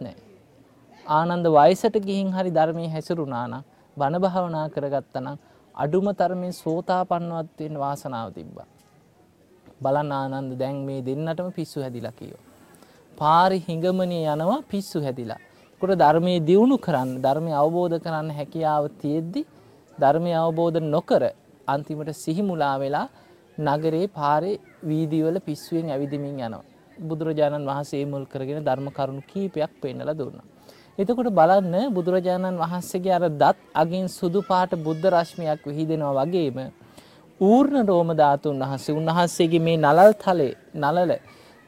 නෑ. ආනන්ද වයසට ගිහින් හරි ධර්මය හැසිරුණා නම් බණ භාවනා කරගත්තනම් අඩුම තරමින් සෝතාපන්නවත් වෙන්න වාසනාව තිබ්බා. බලන්න ආනන්ද දැන් මේ දෙන්නටම පිස්සු හැදිලා කියෝ. පාරි හිඟමනේ යනවා පිස්සු හැදිලා. කොට ධර්මයේ දියුණු කරන්න ධර්මය අවබෝධ කරන්න හැකියාව තියෙද්දි ධර්මය අවබෝධ නොකර අන්තිමට සිහිමුලා වෙලා නගරේ පාරේ වීදිවල පිස්සුවෙන් ඇවිදිමින් යනවා. බුදුරජාණන් වහන්සේ මුල් කරගෙන ධර්ම කරුණු කීපයක් පෙන්නලා දුන්නා. එතකොට බලන්න බුදුරජාණන් වහන්සේගේ අර දත් අගින් සුදු පාට බුද්ධ රශ්මියක් විහිදෙනවා වගේම ඌර්ණ රෝම ධාතුන් වහන්සේ උන්වහන්සේගේ මේ නලල් තලේ නලල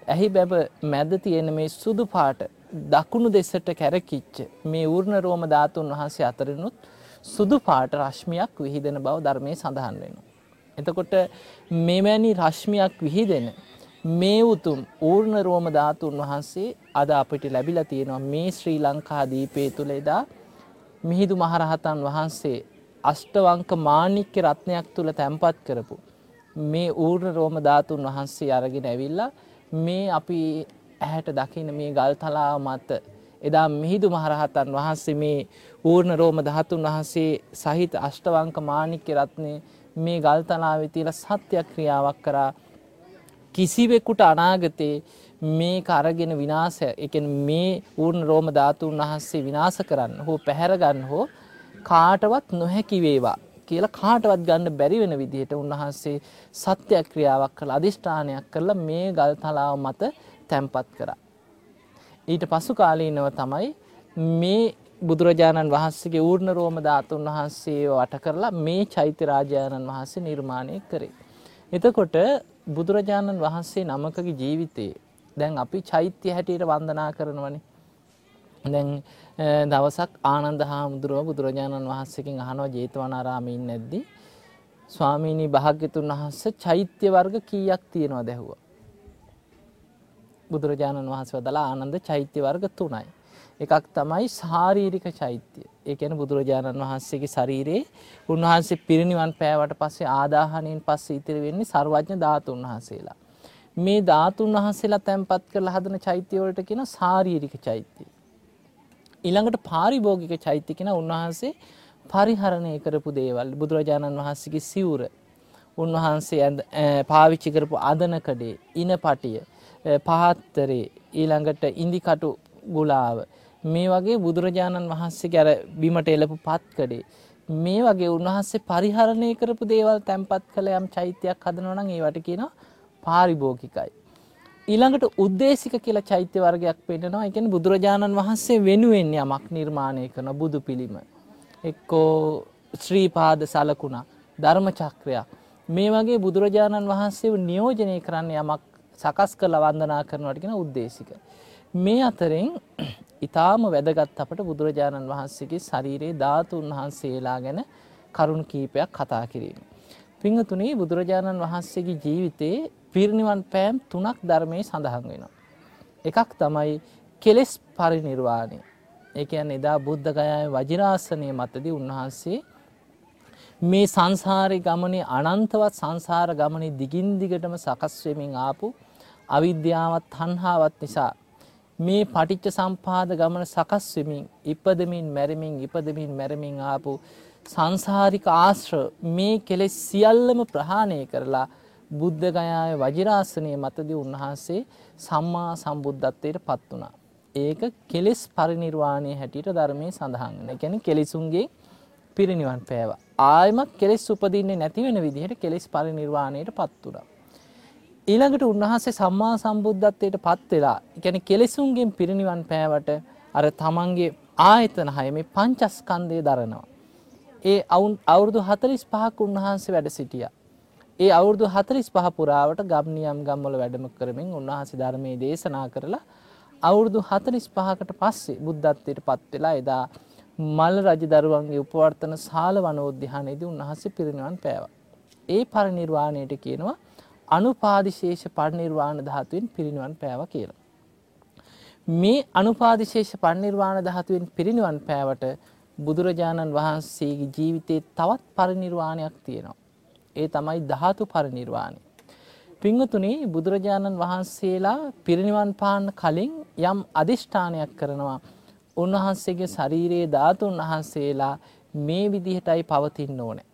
ඇහි බැබ මැද තියෙන මේ සුදු පාට දකුණු දෙසට කැරකිච්ච මේ ඌර්ණ රෝම ධාතුන් වහන්සේ අතරිනුත් සුදු පාට රශ්මියක් විහිදෙන බව ධර්මයේ සඳහන් වෙනවා. එතකොට මෙවැනි රශ්මියක් විහිදෙන මේ උතුම් ඌර්ණ රෝම ධාතුන් වහන්සේ අද අපිට ලැබිලා තියෙනවා මේ ශ්‍රී ලංකා දීපේ තුල එදා මිහිඳු මහරහතන් වහන්සේ අෂ්ටවංක මාණික්‍ය රත්නයක් තුල තැන්පත් කරපු මේ ඌර්ණ රෝම ධාතුන් වහන්සේ අරගෙන ඇවිල්ලා මේ අපි ඇහැට දකින මේ ගල්තලාව මත එදා මිහිදු මහරහතන් වහන්සේ මේ ඌර්ණ රෝම ධාතුන් වහන්සේ සහිත අෂ්ටවංක මාණික්‍ය රත්නය මේ ගල්තලාවේ තියලා සත්‍යක්‍රියාවක් කරා කිසිවෙකුට අනාගතේ මේ කරගෙන විනාශය එක මේ ඌර්ණ රෝම ධාතුන් වහන්සේ විනාශ කරන්න හෝ පැහැරගන්න හෝ කාටවත් නොහැකි වේවා කියලා කාටවත් ගන්න බැරි වෙන විදිහට උන්වහන්සේ සත්‍යක්‍රියාවක් කළ අධිෂ්ඨානයක් කරලා මේ ගල්තලාව මත තැන්පත් කරා. ඊට පසු කාලීනව තමයි මේ බුදුරජාණන් වහන්සේගේ ඌර්ණ රෝම ධාතුන් වහන්සේ වට කරලා මේ චෛත්‍ය රාජානන් වහන්සේ නිර්මාණය කරේ. එතකොට බුදුරජාණන් වහන්සේ නමකගේ ජීවිතයේ දැන් අපි චෛත්‍ය හැටියට වන්දනා කරනවනේ. දැන් දවසක් ආනන්ද හාමුදුරුව බුදුරජාණන් වහන්සේකින් අහනවා ජේතවනාරාමේ ඉන්නේ නැද්දි ස්වාමීනි භාග්‍යතුන් වහන්සේ චෛත්‍ය වර්ග කීයක් තියෙනවද ඇහුවා. බුදුරජාණන් වහන්සේ වදලා ආනන්ද චෛත්‍ය වර්ග තුනයි. එකක් තමයි ශාරීරික චෛත්‍ය. ඒ කියන්නේ බුදුරජාණන් වහන්සේගේ ශරීරයේ උන්වහන්සේ පිරිනිවන් පෑවට පස්සේ ආදාහණයෙන් පස්සේ ඉතිරි වෙන්නේ සර්වඥ ධාතුන් වහන්සේලා. මේ ධාතුන් වහන්සේලා තැන්පත් කරලා හදන චෛත්‍ය වලට කියන ශාරීරික චෛත්‍ය. ඊළඟට පාරිභෝගික චෛත්‍ය කියන උන්වහන්සේ පරිහරණය කරපු දේවල් බුදුරජාණන් වහන්සේගේ සිවුර උන්වහන්සේ පාවිච්චි කරපු අදනකඩේ ඉනපටිය පහත්තරේ ඊළඟට ඉන්දිකටු ගුලාව මේ වගේ බුදුරජාණන් වහන්සේ අර බිමට එලපු පත්කඩේ මේ වගේ උන්වහන්සේ පරිහරණය කරපු දේවල් තැන්පත් කළ යම් චෛත්‍යයක් හදනවා නම් ඒවට කියනවා පාරිභෝගිකයි. ඊළඟට උද්දේශික කියලා චෛත්‍ය වර්ගයක් පෙන්නනවා. ඒ කියන්නේ බුදුරජාණන් වහන්සේ වෙනුවෙන් යමක් නිර්මාණය කරන බුදු පිළිම. එක්කෝ ශ්‍රී පාද සලකුණ, ධර්ම චක්‍රයක්. මේ වගේ බුදුරජාණන් වහන්සේව නියෝජනය කරන්න යමක් සකස් කරලා වන්දනා කරනවට කියන උද්දේශික. මේ අතරින් ඊටාම වැදගත් අපට බුදුරජාණන් වහන්සේගේ ශරීරයේ ධාතුන් වහන්සේලා ගැන කරුණු කීපයක් කතා කිරීම. පිංහතුනි බුදුරජාණන් වහන්සේගේ ජීවිතයේ පිරිනිවන් පෑම් තුනක් ධර්මයේ සඳහන් වෙනවා. එකක් තමයි කෙලෙස් පරිනිර්වාණය. ඒ කියන්නේ එදා බුද්ධ ගයාවේ වජිරාසනය මතදී උන්වහන්සේ මේ සංසාරේ ගමනේ අනන්තවත් සංසාර ගමනේ දිගින් දිගටම සකස් වෙමින් ආපු අවිද්‍යාවත් තණ්හාවත් නිසා මේ පටිච්ච සම්පාද ගමන සකස් වෙමින් ඉපදමින් මැරමින් ඉපදමින් මැරමින් ආපු සංසාරික ආශ්‍ර මේ කෙලෙස් සියල්ලම ප්‍රහාණය කරලා බුද්ධ ගයාවේ වජිරාසනය මතදී උන්වහන්සේ සම්මා සම්බුද්ධත්වයට පත් වුණා. ඒක කෙලෙස් පරිනිර්වාණය හැටියට ධර්මයේ සඳහන් වෙනවා. ඒ කියන්නේ කෙලිසුන්ගේ පිරිනිවන් පෑවා. ආයමත් කෙලෙස් උපදින්නේ නැති වෙන විදිහට කෙලෙස් පරිනිර්වාණයට පත් වුණා. ඊළඟට උන්වහන්සේ සම්මා සම්බුද්ධත්වයට පත් වෙලා ගැන කෙලෙසුන්ගෙන් පිරිනිවන් පෑවට අර තමන්ගේ ආයතන හය මේ පංචස්කන්දය දරනවා. ඒ අවුන් අවුරුදු හතලිස් පහක් උන්වහන්සේ වැඩ සිටිය. ඒ අවුරුදු හතලිස් පහ පුරාවට ගම්නියම් ගම්වල වැඩම කරමින් උන්වහන්සේ ධර්මයේ දේශනා කරලා අවුරුදු හතලිස් පහකට පස්සේ බුද්ධත්වයට පත් වෙලා එදා මල් රජ දරුවන්ගේ උපවර්තන සාල වනෝද්‍යානයේදී උන්වහන්සේ පිරිනිවන් පෑවා. ඒ පරිනිර්වාණයට කියනවා අනුපාදිශේෂ පරිනිර්වාණ ධාතුවෙන් පිරිනිවන් පෑවා කියලා. මේ අනුපාදිශේෂ පරිනිර්වාණ ධාතුවෙන් පිරිනිවන් පෑවට බුදුරජාණන් වහන්සේගේ ජීවිතයේ තවත් පරිනිර්වාණයක් තියෙනවා. ඒ තමයි ධාතු පරිනිර්වාණය. පිංහතුනේ බුදුරජාණන් වහන්සේලා පිරිනිවන් පාන්න කලින් යම් අධිෂ්ඨානයක් කරනවා. උන්වහන්සේගේ ශරීරයේ ධාතුන් වහන්සේලා මේ විදිහටයි පවතින්න ඕනේ.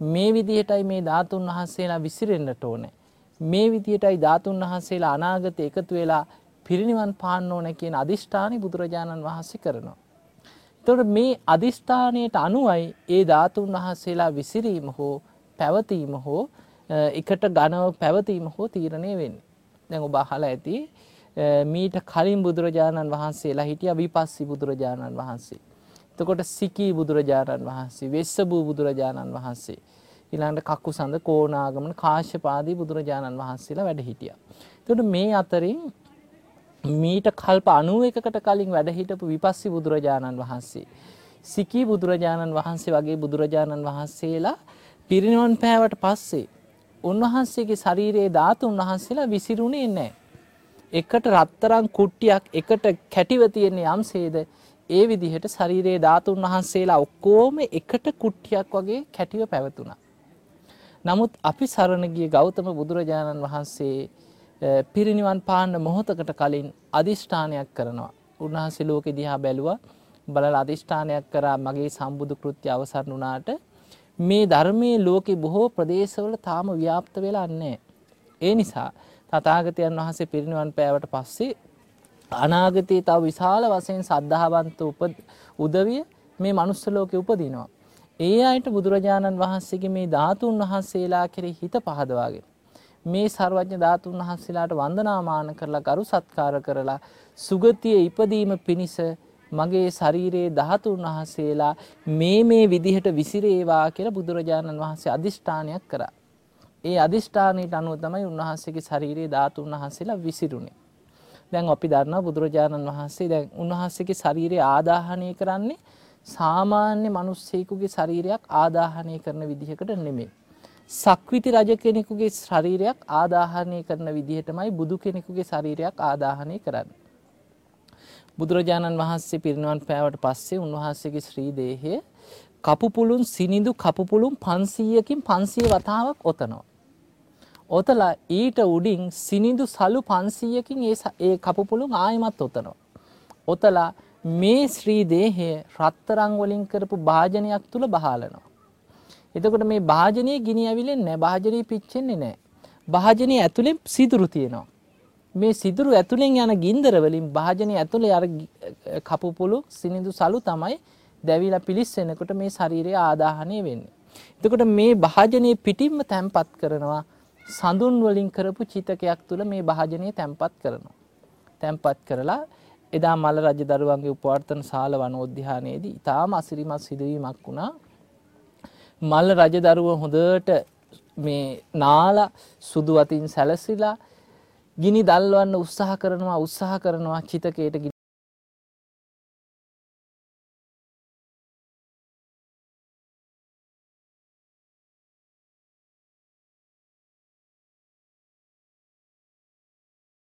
මේ විදිහටයි මේ ධාතුන් වහන්සේලා විසිරෙන්න්නට ඕනේ. මේ විදිහටයි ධාතුන් වහන්සේලා අනාගත එකතු වෙලා පිරිනිවන් පාන්න ඕන කියන අධිෂ්ඨානය බුදුරජාණන් වහන්සේ කරනවා. තොට මේ අධිෂ්ඨානයට අනුවයි ඒ ධාතුන් වහන්සේලා විසිරීම හෝ පැවතීම හෝ එකට ගනව පැවතීම හෝ තීරණය වෙන්න. දැන් ඔබ අහලා ඇති මීට කලින් බුදුරජාණන් වහන්සේලා හිටිය විපස්සි බුදුරජාණන් වහන්සේ. එතකොට සිකී බුදුරජාණන් වහන්සේ වෙස්ස වූ බුදුරජාණන් වහන්සේ. ඊළඟට කක්කු සඳ කෝනාගමන කාශ්‍යපාදී බුදුරජාණන් වහන්සේලා වැඩ හිටිය. තොට මේ අතරින් මීට කල්ප අනුවකට කලින් වැඩහිටපු විපස්සි බුදුරජාණන් වහන්සේ. සිකී බුදුරජාණන් වහන්සේ වගේ බුදුරජාණන් වහන්සේලා පිරිනිවන් පෑවට පස්සේ උන්වහන්සේගේ ශරීරයේ ධාතුන් වහන්සේලා විසිරුණේ නෑ. එකට රත්තරං කුට්ටියක් එකට කැටිව තියෙන්නේ යම්සේද ඒ විදිහට ශරීරයේ ධාතුන් වහන්සේලා ඔක්කෝම එකට කුට්ටියක් වගේ කැටිව පැවතුනා. නමුත් අපි සරණගිය ගෞතම බුදුරජාණන් වහන්සේ පිරිනිවන් පාන්න මොහොතකට කලින් අධිෂ්ඨානයක් කරනවා. උන්වහන්සේ ලෝකෙ දිහා බැලුව බලල අධිෂ්ඨානයක් කරා මගේ සම්බුදු කෘත්‍ය අවසරණ වනාට මේ ධර්මයේ ලෝකෙ බොහෝ ප්‍රදේශවල තාම ව්‍යාප්ත වෙලාන්නේ. ඒ නිසා තතාගතයන් වහන්සේ පිරිනිවන් පෑවට පස්සේ අනාගතයේ තව විශාල වසයෙන් සද්ධාවන්ත උදවිය මේ මනුස්සලෝකෙ උපදිනවා. ඒ අයට බුදුරජාණන් වහන්සේගේ මේ ධාතුන් වහන්සේලා කෙරෙ හිත පහදවාගෙන. මේ සර්වඥ ධාතුන් වහන්සේලාට වන්දනාමාන කරලා ගරු සත්කාර කරලා සුගතිය ඉපදීම පිණිස මගේ ශරීරයේ ධාතුන් වහන්සේලා මේ මේ විදිහට විසිරේවා කියලා බුදුරජාණන් වහන්සේ අධිෂ්ඨානයක් කරා. ඒ අධිෂ්ඨානයට අනුව තමයි උන්වහන්සේගේ ශරීරයේ ධාතුන් වහන්සේලා විසිරුණේ. දැන් අපි දන්නවා බුදුරජාණන් වහන්සේ දැන් උන්වහන්සේගේ ශරීරය ආදාහනය කරන්නේ සාමාන්‍ය මිනිස්සෙකුගේ ශරීරයක් ආදාහනය කරන විදිහකට නෙමෙයි. සක්විති රජ කෙනෙකුගේ ශරීරයක් ආදාහනය කරන විදිහටමයි බුදු කෙනෙකුගේ ශරීරයක් ආදාහනය කරන්න. බුදුරජාණන් වහන්සේ පිරිනිවන් පෑවට පස්සේ උන්වහන්සේගේ ශ්‍රී දේහය කපුපුළුන් සිනිදු කපුපුළුම් පන්සීයකින් පන්සිය වතාවක් ඔතනවා. ඔතලා ඊට උඩින් සිනිදු සලු පන්සීයකින් ඒ කපුපුළුම් ආයමත් ඔතනවා. ඔතලා මේ ශ්‍රී දේහය රත්තරංවලින් කරපු භාජනයක් තුළ බහලනවා. එතකොට මේ භාජනය ගිනි ඇවිලෙන් නෑ භාජනය පිච්චෙන්නේ නෑ. භාජනය ඇතුළෙන් සිදුරු තියෙනවා. මේ සිදුරු ඇතුළෙන් යන ගින්දරවලින් භාජනය ඇතුළේ අර කපුපුළු සිනිදු සලු තමයි දැවිලා පිලිස්සෙනකොට මේ ශරීරය ආදාහනය වෙන්නේ. එතකොට මේ භාජනය පිටිම්ම තැන්පත් කරනවා සඳුන් වලින් කරපු චිතකයක් තුළ මේ භාජනය තැන්පත් කරනවා. තැන්පත් කරලා එදා මල රජ දරුවන්ගේ උපවර්තන ශාල වනෝද්‍යානයේදී ඉතාම අසිරිමත් සිදුවීමක් වුණා. මල්ල රජදරුව හොඳට මේ නාල සුදු අතින් සැලසිලා ගිනි දල්වන්න උත්සාහ කරනවා උත්සාහ කරනවා චිතකයට